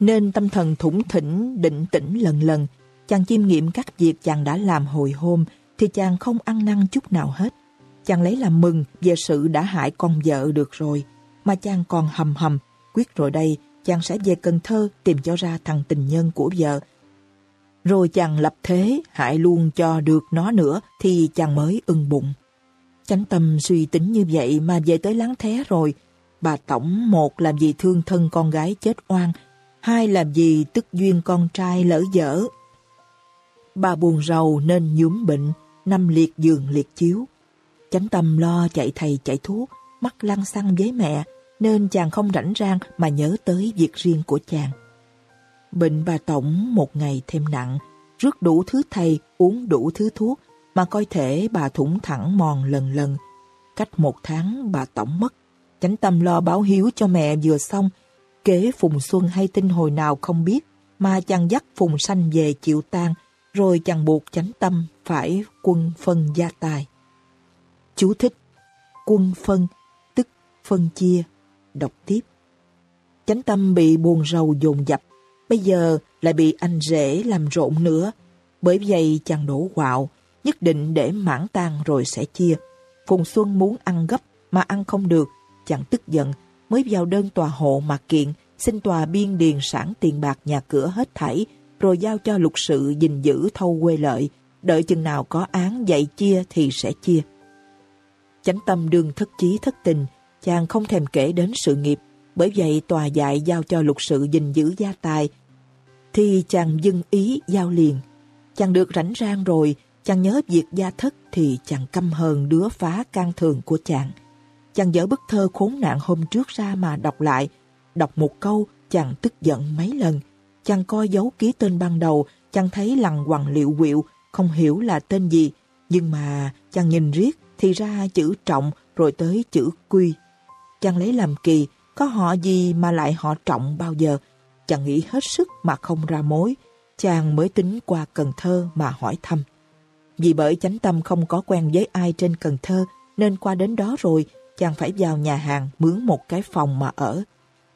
Nên tâm thần thủng thỉnh, định tĩnh lần lần, Chàng chiêm nghiệm các việc chàng đã làm hồi hôm thì chàng không ăn năn chút nào hết. Chàng lấy làm mừng về sự đã hại con vợ được rồi. Mà chàng còn hầm hầm, quyết rồi đây chàng sẽ về Cần Thơ tìm cho ra thằng tình nhân của vợ. Rồi chàng lập thế hại luôn cho được nó nữa thì chàng mới ưng bụng. Chánh tâm suy tính như vậy mà về tới láng thế rồi. Bà Tổng một làm gì thương thân con gái chết oan, hai làm gì tức duyên con trai lỡ dở Bà buồn rầu nên nhúm bệnh, nằm liệt giường liệt chiếu. Chánh tâm lo chạy thầy chạy thuốc, mắt lăn xăng với mẹ, nên chàng không rảnh rang mà nhớ tới việc riêng của chàng. Bệnh bà Tổng một ngày thêm nặng, rước đủ thứ thầy, uống đủ thứ thuốc, mà coi thể bà thủng thẳng mòn lần lần. Cách một tháng bà Tổng mất, chánh tâm lo báo hiếu cho mẹ vừa xong, kế Phùng Xuân hay tin hồi nào không biết, mà chàng dắt Phùng Sanh về chịu tang rồi chàng buộc chánh tâm phải quân phân gia tài. Chú thích Quân phân, tức phân chia, đọc tiếp. Chánh tâm bị buồn rầu dồn dập, bây giờ lại bị anh rể làm rộn nữa. Bởi vậy chàng đổ quạo, nhất định để mãn tan rồi sẽ chia. Phùng Xuân muốn ăn gấp mà ăn không được, chàng tức giận, mới vào đơn tòa hộ mà kiện, xin tòa biên điền sản tiền bạc nhà cửa hết thảy, rồi giao cho lục sự gìn giữ thâu quê lợi, đợi chừng nào có án dạy chia thì sẽ chia. Chánh tâm đương thất chí thất tình, chàng không thèm kể đến sự nghiệp, bởi vậy tòa dạy giao cho lục sự gìn giữ gia tài, thì chàng dưng ý giao liền. Chàng được rảnh rang rồi, chàng nhớ việc gia thất thì chàng căm hờn đứa phá can thường của chàng. Chàng dở bức thơ khốn nạn hôm trước ra mà đọc lại, đọc một câu chàng tức giận mấy lần. Chàng coi dấu ký tên ban đầu, chàng thấy lằng hoàng liệu quyệu, không hiểu là tên gì, nhưng mà chàng nhìn riết thì ra chữ trọng rồi tới chữ quy. Chàng lấy làm kỳ, có họ gì mà lại họ trọng bao giờ? Chàng nghĩ hết sức mà không ra mối. Chàng mới tính qua Cần Thơ mà hỏi thăm. Vì bởi chánh tâm không có quen với ai trên Cần Thơ, nên qua đến đó rồi, chàng phải vào nhà hàng mướn một cái phòng mà ở.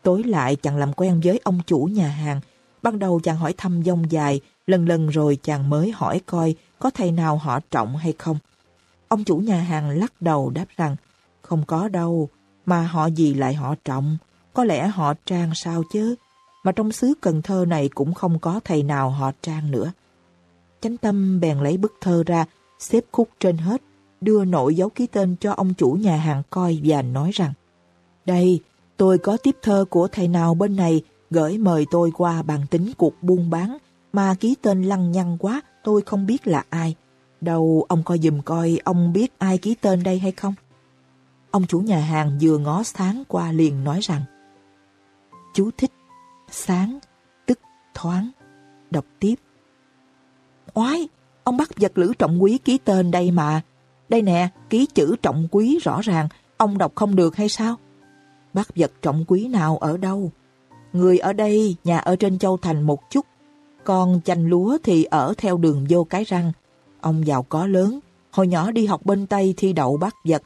Tối lại chàng làm quen với ông chủ nhà hàng. Ban đầu chàng hỏi thăm dông dài, lần lần rồi chàng mới hỏi coi có thầy nào họ trọng hay không. Ông chủ nhà hàng lắc đầu đáp rằng, không có đâu, mà họ gì lại họ trọng, có lẽ họ trang sao chứ, mà trong xứ Cần Thơ này cũng không có thầy nào họ trang nữa. Chánh tâm bèn lấy bức thơ ra, xếp khúc trên hết, đưa nội dấu ký tên cho ông chủ nhà hàng coi và nói rằng Đây, tôi có tiếp thơ của thầy nào bên này gửi mời tôi qua bàn tính cuộc buôn bán mà ký tên lăng nhăng quá tôi không biết là ai. Đâu ông coi dùm coi ông biết ai ký tên đây hay không? Ông chủ nhà hàng vừa ngó sáng qua liền nói rằng Chú thích sáng, tức thoáng, đọc tiếp. Oái, ông bắt vật lữ trọng quý ký tên đây mà. Đây nè, ký chữ trọng quý rõ ràng, ông đọc không được hay sao? Bắt vật trọng quý nào ở đâu? Người ở đây, nhà ở trên Châu Thành một chút, còn chanh lúa thì ở theo đường vô cái răng. Ông giàu có lớn, hồi nhỏ đi học bên Tây thi đậu bắt vật.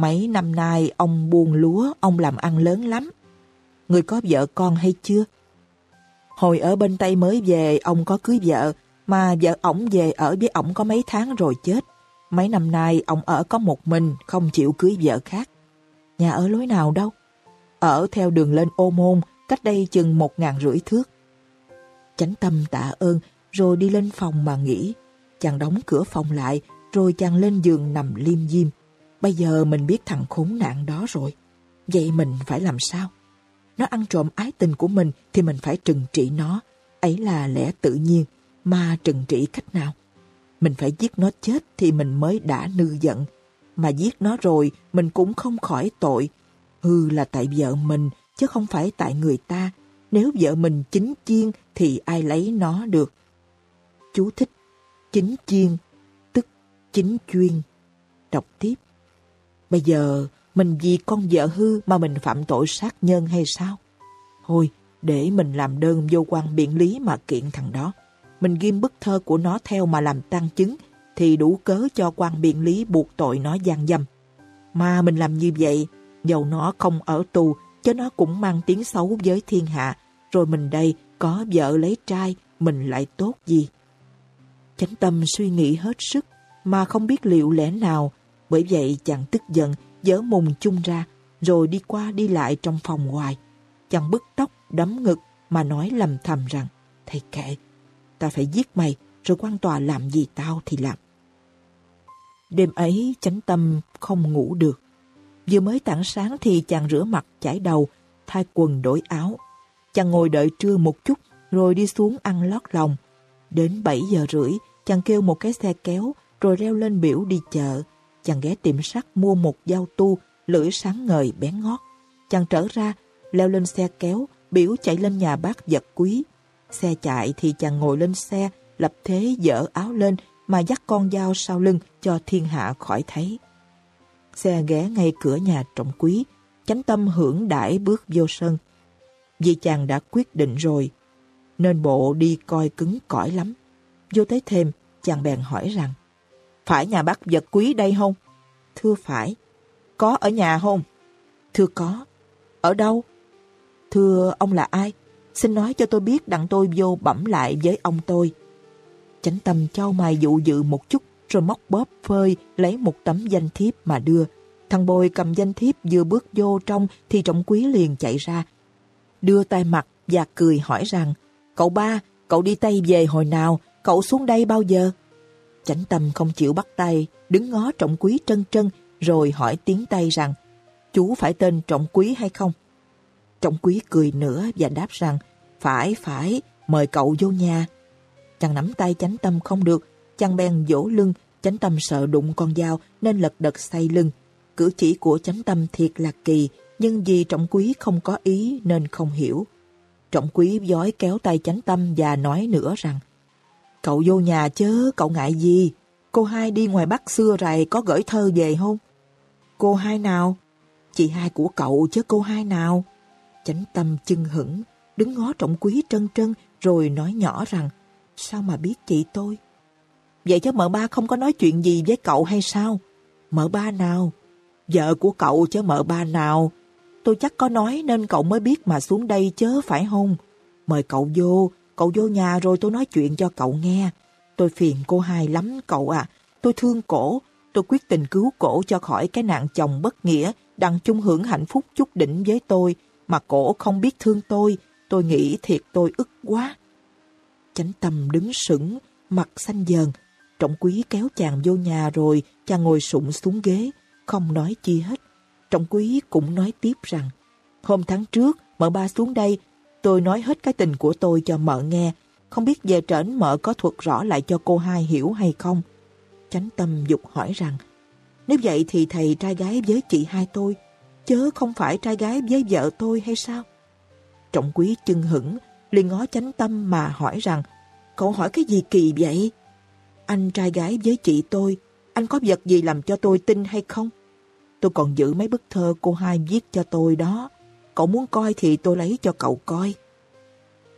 Mấy năm nay ông buôn lúa, ông làm ăn lớn lắm. Người có vợ con hay chưa? Hồi ở bên Tây mới về, ông có cưới vợ, mà vợ ổng về ở với ổng có mấy tháng rồi chết. Mấy năm nay ông ở có một mình, không chịu cưới vợ khác. Nhà ở lối nào đâu? Ở theo đường lên ô môn, cách đây chừng một ngàn rưỡi thước. Chánh tâm tạ ơn, rồi đi lên phòng mà nghỉ. Chàng đóng cửa phòng lại, rồi chàng lên giường nằm liêm diêm. Bây giờ mình biết thằng khốn nạn đó rồi. Vậy mình phải làm sao? Nó ăn trộm ái tình của mình thì mình phải trừng trị nó. Ấy là lẽ tự nhiên, mà trừng trị cách nào? Mình phải giết nó chết thì mình mới đã nư giận. Mà giết nó rồi, mình cũng không khỏi tội. Hư là tại vợ mình, chứ không phải tại người ta. Nếu vợ mình chính chiên thì ai lấy nó được. Chú thích chính chiên, tức chính chuyên. Đọc tiếp. Bây giờ mình vì con vợ hư mà mình phạm tội sát nhân hay sao? Thôi, để mình làm đơn vô quan biện lý mà kiện thằng đó. Mình ghim bức thơ của nó theo mà làm tăng chứng thì đủ cớ cho quan biện lý buộc tội nó gian dâm. Mà mình làm như vậy, dầu nó không ở tù, chứ nó cũng mang tiếng xấu với thiên hạ. Rồi mình đây có vợ lấy trai, mình lại tốt gì? Chánh tâm suy nghĩ hết sức, mà không biết liệu lẽ nào. Bởi vậy chàng tức giận, dỡ mùng chung ra, rồi đi qua đi lại trong phòng ngoài. Chàng bứt tóc, đấm ngực, mà nói lầm thầm rằng, thầy kệ, ta phải giết mày, rồi quan tòa làm gì tao thì làm. Đêm ấy, chánh tâm không ngủ được. Vừa mới tảng sáng thì chàng rửa mặt, chải đầu, thay quần đổi áo. Chàng ngồi đợi trưa một chút, rồi đi xuống ăn lót lòng. Đến 7 giờ rưỡi, chàng kêu một cái xe kéo, rồi leo lên biểu đi chợ. Chàng ghé tiệm sắt mua một dao tu, lưỡi sáng ngời bén ngót. Chàng trở ra, leo lên xe kéo, biểu chạy lên nhà bác vật quý. Xe chạy thì chàng ngồi lên xe, lập thế dở áo lên mà dắt con dao sau lưng cho thiên hạ khỏi thấy. Xe ghé ngay cửa nhà trọng quý, chánh tâm hưởng đãi bước vô sân. Vì chàng đã quyết định rồi, nên bộ đi coi cứng cỏi lắm. Vô tới thêm, chàng bèn hỏi rằng, phải nhà bác vật quý đây không? Thưa phải. Có ở nhà không? Thưa có. Ở đâu? Thưa ông là ai? Xin nói cho tôi biết đặng tôi vô bẩm lại với ông tôi. Chánh tâm trao mày dụ dự một chút rồi móc bóp phơi lấy một tấm danh thiếp mà đưa. Thằng bồi cầm danh thiếp vừa bước vô trong thì trọng quý liền chạy ra. đưa tay mặt và cười hỏi rằng Cậu ba, cậu đi Tây về hồi nào, cậu xuống đây bao giờ? Chánh tâm không chịu bắt tay, đứng ngó trọng quý trân trân rồi hỏi tiếng tay rằng chú phải tên trọng quý hay không? Trọng quý cười nữa và đáp rằng phải, phải, mời cậu vô nhà. Chàng nắm tay chánh tâm không được, chàng bèn vỗ lưng, chánh tâm sợ đụng con dao nên lật đật say lưng. Cử chỉ của chánh tâm thiệt là kỳ, nhưng vì trọng quý không có ý nên không hiểu. Trọng quý giói kéo tay chánh tâm và nói nữa rằng Cậu vô nhà chớ, cậu ngại gì? Cô hai đi ngoài Bắc xưa rày có gửi thơ về không? Cô hai nào? Chị hai của cậu chứ cô hai nào? Chánh tâm chưng hững, đứng ngó trọng quý trân trân rồi nói nhỏ rằng Sao mà biết chị tôi? Vậy chứ mợ ba không có nói chuyện gì với cậu hay sao? Mợ ba nào? Vợ của cậu chứ mợ ba nào? Tôi chắc có nói nên cậu mới biết mà xuống đây chớ phải không? Mời cậu vô, cậu vô nhà rồi tôi nói chuyện cho cậu nghe. Tôi phiền cô hai lắm cậu à. Tôi thương cổ, tôi quyết tình cứu cổ cho khỏi cái nạn chồng bất nghĩa, đặng chung hưởng hạnh phúc chút đỉnh với tôi, mà cổ không biết thương tôi. Tôi nghĩ thiệt tôi ức quá. Chánh tâm đứng sững, mặt xanh dờn. Trọng quý kéo chàng vô nhà rồi, chàng ngồi sụng xuống ghế, không nói chi hết. Trọng quý cũng nói tiếp rằng, hôm tháng trước, mợ ba xuống đây, tôi nói hết cái tình của tôi cho mợ nghe, không biết về trển mợ có thuật rõ lại cho cô hai hiểu hay không. Chánh tâm dục hỏi rằng, nếu vậy thì thầy trai gái với chị hai tôi, chớ không phải trai gái với vợ tôi hay sao? Trọng quý chưng hững, liền ngó chánh tâm mà hỏi rằng, cậu hỏi cái gì kỳ vậy? Anh trai gái với chị tôi, anh có vật gì làm cho tôi tin hay không? Tôi còn giữ mấy bức thơ cô hai viết cho tôi đó. Cậu muốn coi thì tôi lấy cho cậu coi.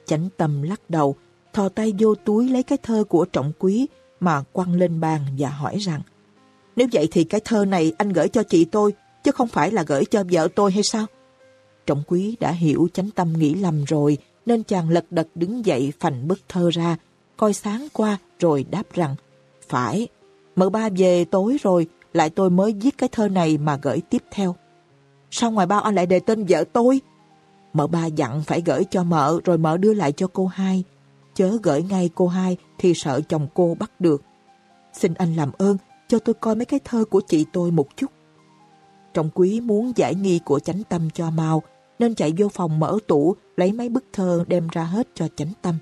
Chánh tâm lắc đầu, thò tay vô túi lấy cái thơ của trọng quý mà quăng lên bàn và hỏi rằng Nếu vậy thì cái thơ này anh gửi cho chị tôi, chứ không phải là gửi cho vợ tôi hay sao? Trọng quý đã hiểu chánh tâm nghĩ lầm rồi, nên chàng lật đật đứng dậy phành bức thơ ra, coi sáng qua rồi đáp rằng Phải, mợ ba về tối rồi, lại tôi mới viết cái thơ này mà gửi tiếp theo. Sao ngoài bao anh lại đề tên vợ tôi? Mợ ba dặn phải gửi cho mợ rồi mợ đưa lại cho cô hai. Chớ gửi ngay cô hai thì sợ chồng cô bắt được. Xin anh làm ơn cho tôi coi mấy cái thơ của chị tôi một chút. Trọng quý muốn giải nghi của chánh tâm cho mau nên chạy vô phòng mở tủ lấy mấy bức thơ đem ra hết cho chánh tâm.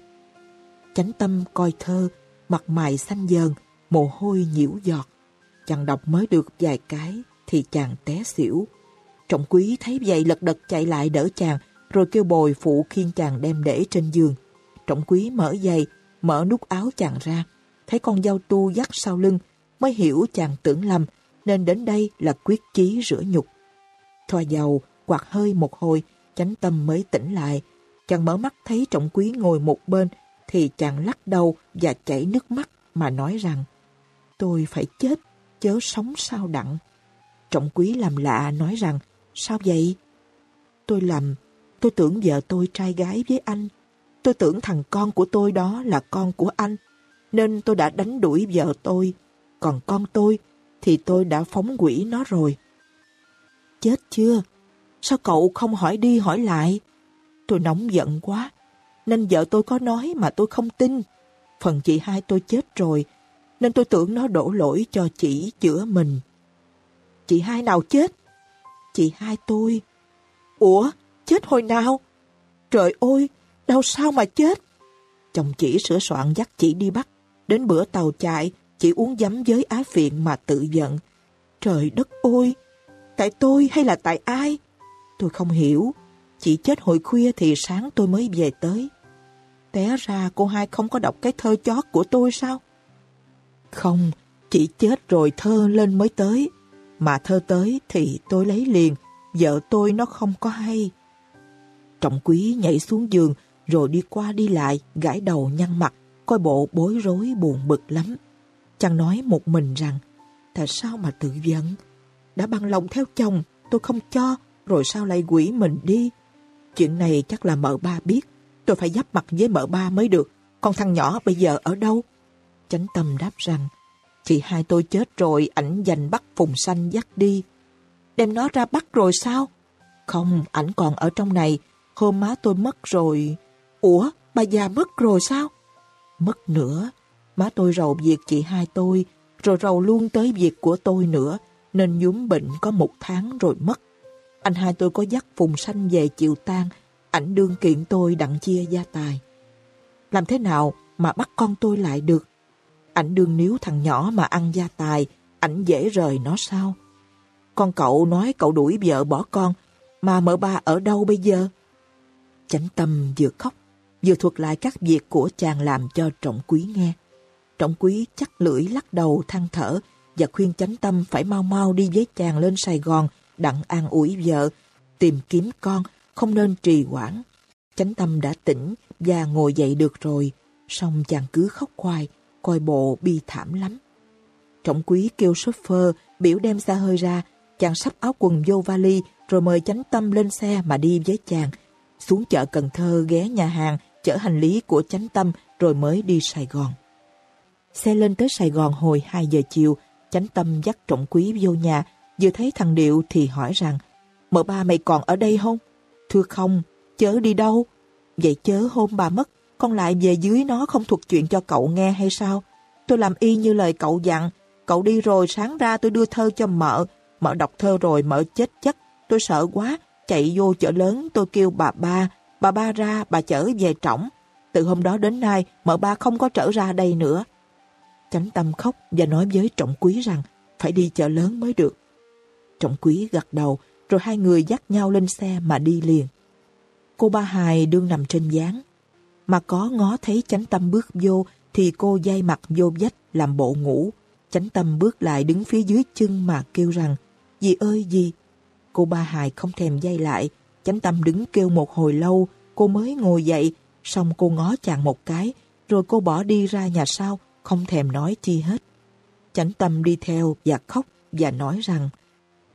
Chánh tâm coi thơ, mặt mày xanh dờn, mồ hôi nhiễu giọt. Chàng đọc mới được vài cái thì chàng té xỉu. Trọng quý thấy vậy lật đật chạy lại đỡ chàng rồi kêu bồi phụ khiên chàng đem để trên giường. Trọng quý mở giày, mở nút áo chàng ra. Thấy con dao tu dắt sau lưng mới hiểu chàng tưởng lầm nên đến đây là quyết chí rửa nhục. Thoa dầu, quạt hơi một hồi, chánh tâm mới tỉnh lại. Chàng mở mắt thấy trọng quý ngồi một bên thì chàng lắc đầu và chảy nước mắt mà nói rằng tôi phải chết chớ sống sao đặng. Trọng quý làm lạ nói rằng, sao vậy? Tôi lầm, tôi tưởng vợ tôi trai gái với anh. Tôi tưởng thằng con của tôi đó là con của anh, nên tôi đã đánh đuổi vợ tôi. Còn con tôi thì tôi đã phóng quỷ nó rồi. Chết chưa? Sao cậu không hỏi đi hỏi lại? Tôi nóng giận quá, nên vợ tôi có nói mà tôi không tin. Phần chị hai tôi chết rồi, nên tôi tưởng nó đổ lỗi cho chị chữa mình. Chị hai nào chết? Chị hai tôi. Ủa, chết hồi nào? Trời ơi, đau sao mà chết? Chồng chỉ sửa soạn dắt chị đi bắt. Đến bữa tàu chạy, chị uống giấm với á phiện mà tự giận. Trời đất ơi, tại tôi hay là tại ai? Tôi không hiểu. Chị chết hồi khuya thì sáng tôi mới về tới. Té ra cô hai không có đọc cái thơ chót của tôi sao? Không, chị chết rồi thơ lên mới tới. Mà thơ tới thì tôi lấy liền, vợ tôi nó không có hay. Trọng quý nhảy xuống giường, rồi đi qua đi lại, gãi đầu nhăn mặt, coi bộ bối rối buồn bực lắm. Chàng nói một mình rằng, tại sao mà tự giận? Đã bằng lòng theo chồng, tôi không cho, rồi sao lại quỷ mình đi? Chuyện này chắc là mợ ba biết, tôi phải giáp mặt với mợ ba mới được. Con thằng nhỏ bây giờ ở đâu? Chánh tâm đáp rằng, chị hai tôi chết rồi, ảnh dành bắt phùng xanh dắt đi. Đem nó ra bắt rồi sao? Không, ảnh còn ở trong này, hôm má tôi mất rồi. Ủa, bà già mất rồi sao? Mất nữa, má tôi rầu việc chị hai tôi, rồi rầu luôn tới việc của tôi nữa, nên nhúm bệnh có một tháng rồi mất. Anh hai tôi có dắt phùng xanh về chịu tang, ảnh đương kiện tôi đặng chia gia tài. Làm thế nào mà bắt con tôi lại được? Ảnh đương níu thằng nhỏ mà ăn gia tài, ảnh dễ rời nó sao? Con cậu nói cậu đuổi vợ bỏ con, mà mợ ba ở đâu bây giờ? Chánh tâm vừa khóc, vừa thuật lại các việc của chàng làm cho trọng quý nghe. Trọng quý chắc lưỡi lắc đầu than thở và khuyên chánh tâm phải mau mau đi với chàng lên Sài Gòn đặng an ủi vợ, tìm kiếm con, không nên trì hoãn. Chánh tâm đã tỉnh và ngồi dậy được rồi, xong chàng cứ khóc hoài coi bộ bi thảm lắm. Trọng quý kêu shopper biểu đem xa hơi ra, chàng sắp áo quần vô vali rồi mời chánh tâm lên xe mà đi với chàng. Xuống chợ Cần Thơ ghé nhà hàng, chở hành lý của chánh tâm rồi mới đi Sài Gòn. Xe lên tới Sài Gòn hồi 2 giờ chiều, chánh tâm dắt trọng quý vô nhà, vừa thấy thằng Điệu thì hỏi rằng, mợ ba mày còn ở đây không? Thưa không, chớ đi đâu? Vậy chớ hôm bà mất, con lại về dưới nó không thuộc chuyện cho cậu nghe hay sao? Tôi làm y như lời cậu dặn, cậu đi rồi sáng ra tôi đưa thơ cho mợ, mợ đọc thơ rồi mợ chết chắc. tôi sợ quá, chạy vô chợ lớn tôi kêu bà ba, bà ba ra bà chở về trỏng. Từ hôm đó đến nay mợ ba không có trở ra đây nữa. Chánh tâm khóc và nói với trọng quý rằng phải đi chợ lớn mới được. Trọng quý gật đầu rồi hai người dắt nhau lên xe mà đi liền. Cô ba hài đương nằm trên gián. Mà có ngó thấy chánh tâm bước vô thì cô dây mặt vô vách làm bộ ngủ. Chánh tâm bước lại đứng phía dưới chân mà kêu rằng Dì ơi dì! Cô ba hài không thèm dây lại. Chánh tâm đứng kêu một hồi lâu, cô mới ngồi dậy, xong cô ngó chàng một cái, rồi cô bỏ đi ra nhà sau, không thèm nói chi hết. Chánh tâm đi theo và khóc và nói rằng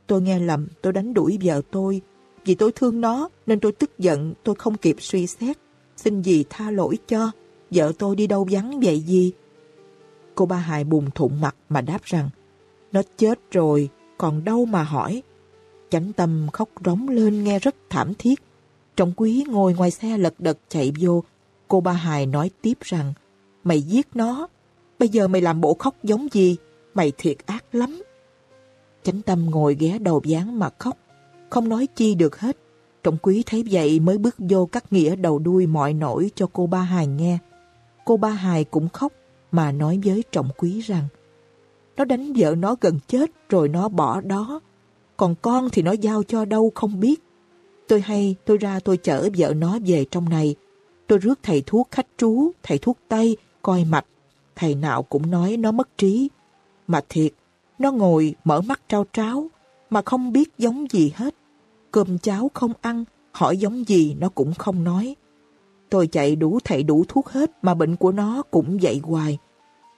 Tôi nghe lầm, tôi đánh đuổi vợ tôi. Vì tôi thương nó nên tôi tức giận, tôi không kịp suy xét. Xin dì tha lỗi cho, vợ tôi đi đâu vắng vậy gì? Cô ba hài bùng thụng mặt mà đáp rằng Nó chết rồi, còn đâu mà hỏi. Chánh tâm khóc rống lên nghe rất thảm thiết. Trọng quý ngồi ngoài xe lật đật chạy vô. Cô ba hài nói tiếp rằng Mày giết nó, bây giờ mày làm bộ khóc giống gì? Mày thiệt ác lắm. Chánh tâm ngồi ghé đầu dáng mà khóc, không nói chi được hết. Trọng quý thấy vậy mới bước vô cắt nghĩa đầu đuôi mọi nỗi cho cô ba hài nghe. Cô ba hài cũng khóc mà nói với trọng quý rằng nó đánh vợ nó gần chết rồi nó bỏ đó. Còn con thì nó giao cho đâu không biết. Tôi hay tôi ra tôi chở vợ nó về trong này. Tôi rước thầy thuốc khách trú, thầy thuốc tây, coi mạch. Thầy nào cũng nói nó mất trí. Mà thiệt, nó ngồi mở mắt trao tráo, mà không biết giống gì hết. Cơm cháo không ăn, hỏi giống gì nó cũng không nói. Tôi chạy đủ thầy đủ thuốc hết mà bệnh của nó cũng vậy hoài.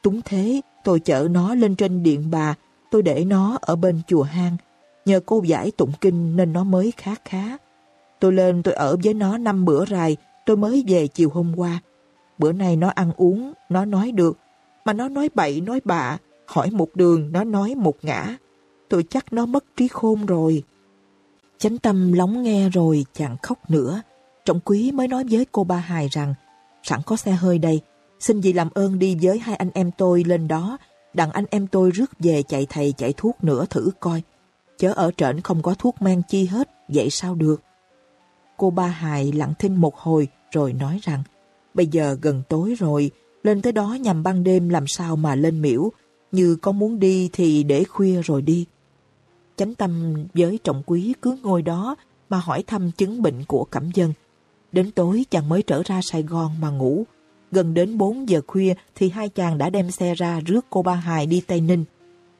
Túng thế, tôi chở nó lên trên điện bà, tôi để nó ở bên chùa hang. Nhờ cô giải tụng kinh nên nó mới khá khá. Tôi lên tôi ở với nó năm bữa rài, tôi mới về chiều hôm qua. Bữa nay nó ăn uống, nó nói được, mà nó nói bậy nói bạ, hỏi một đường nó nói một ngã. Tôi chắc nó mất trí khôn rồi. Chánh tâm lóng nghe rồi chẳng khóc nữa. Trọng quý mới nói với cô ba hài rằng sẵn có xe hơi đây, xin dì làm ơn đi với hai anh em tôi lên đó, đặng anh em tôi rước về chạy thầy chạy thuốc nữa thử coi. Chớ ở trển không có thuốc mang chi hết, vậy sao được? Cô ba hài lặng thinh một hồi rồi nói rằng bây giờ gần tối rồi, lên tới đó nhằm ban đêm làm sao mà lên miễu, như con muốn đi thì để khuya rồi đi. Chánh tâm với trọng quý cứ ngồi đó mà hỏi thăm chứng bệnh của Cẩm Dân. Đến tối chàng mới trở ra Sài Gòn mà ngủ. Gần đến 4 giờ khuya thì hai chàng đã đem xe ra rước cô Ba Hài đi Tây Ninh.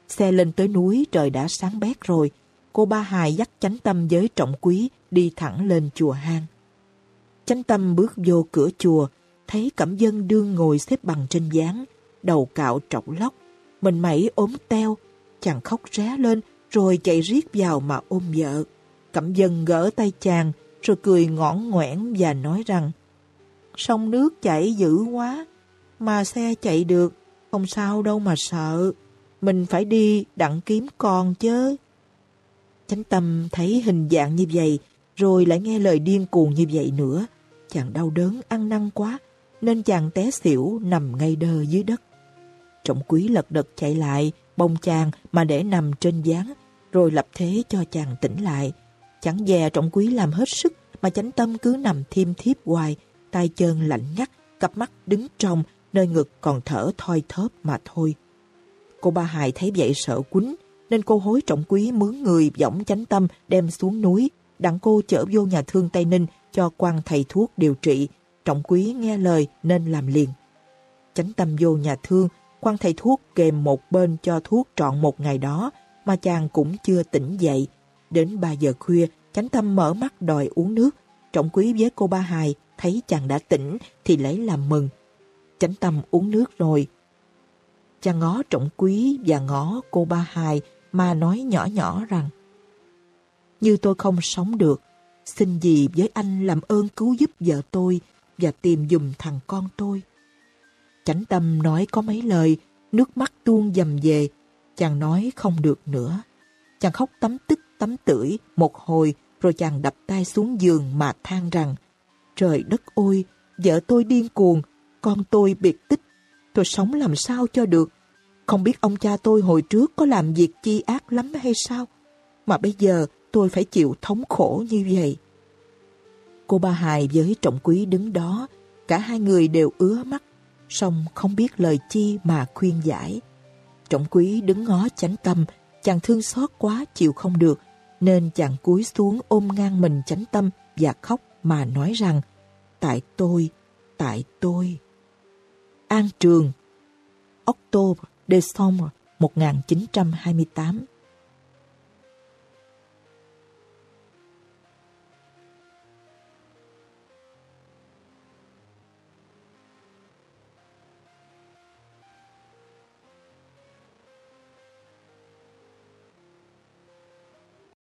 Xe lên tới núi trời đã sáng bét rồi. Cô Ba Hài dắt chánh tâm với trọng quý đi thẳng lên chùa hang. Chánh tâm bước vô cửa chùa, thấy Cẩm Dân đương ngồi xếp bằng trên gián, đầu cạo trọng lóc, mình mẩy ốm teo, chàng khóc ré lên rồi chạy riết vào mà ôm vợ. Cẩm dân gỡ tay chàng rồi cười ngõn ngoẻn và nói rằng Sông nước chảy dữ quá, mà xe chạy được, không sao đâu mà sợ. Mình phải đi đặng kiếm con chứ. Chánh tâm thấy hình dạng như vậy, rồi lại nghe lời điên cuồng như vậy nữa. Chàng đau đớn ăn năn quá, nên chàng té xỉu nằm ngay đơ dưới đất. Trọng quý lật đật chạy lại, bông chàng mà để nằm trên gián, rồi lập thế cho chàng tỉnh lại. Chẳng dè trọng quý làm hết sức, mà chánh tâm cứ nằm thiêm thiếp hoài, tay chân lạnh ngắt, cặp mắt đứng trong, nơi ngực còn thở thoi thóp mà thôi. Cô ba hài thấy vậy sợ quýnh, nên cô hối trọng quý mướn người dõng chánh tâm đem xuống núi, đặng cô chở vô nhà thương Tây Ninh cho quan thầy thuốc điều trị. Trọng quý nghe lời nên làm liền. Chánh tâm vô nhà thương, quan thầy thuốc kèm một bên cho thuốc trọn một ngày đó, mà chàng cũng chưa tỉnh dậy. Đến 3 giờ khuya, chánh tâm mở mắt đòi uống nước. Trọng quý với cô ba hài thấy chàng đã tỉnh thì lấy làm mừng. Chánh tâm uống nước rồi. Chàng ngó trọng quý và ngó cô ba hài mà nói nhỏ nhỏ rằng Như tôi không sống được, xin gì với anh làm ơn cứu giúp vợ tôi và tìm dùm thằng con tôi. Chánh tâm nói có mấy lời, nước mắt tuôn dầm về, chàng nói không được nữa. Chàng khóc tấm tức tấm tưởi một hồi rồi chàng đập tay xuống giường mà than rằng Trời đất ôi, vợ tôi điên cuồng, con tôi biệt tích, tôi sống làm sao cho được. Không biết ông cha tôi hồi trước có làm việc chi ác lắm hay sao, mà bây giờ tôi phải chịu thống khổ như vậy. Cô ba hài với trọng quý đứng đó, cả hai người đều ứa mắt, song không biết lời chi mà khuyên giải. Trọng quý đứng ngó chánh tâm, chàng thương xót quá chịu không được, nên chàng cúi xuống ôm ngang mình chánh tâm và khóc mà nói rằng Tại tôi, tại tôi. An Trường October, December 1928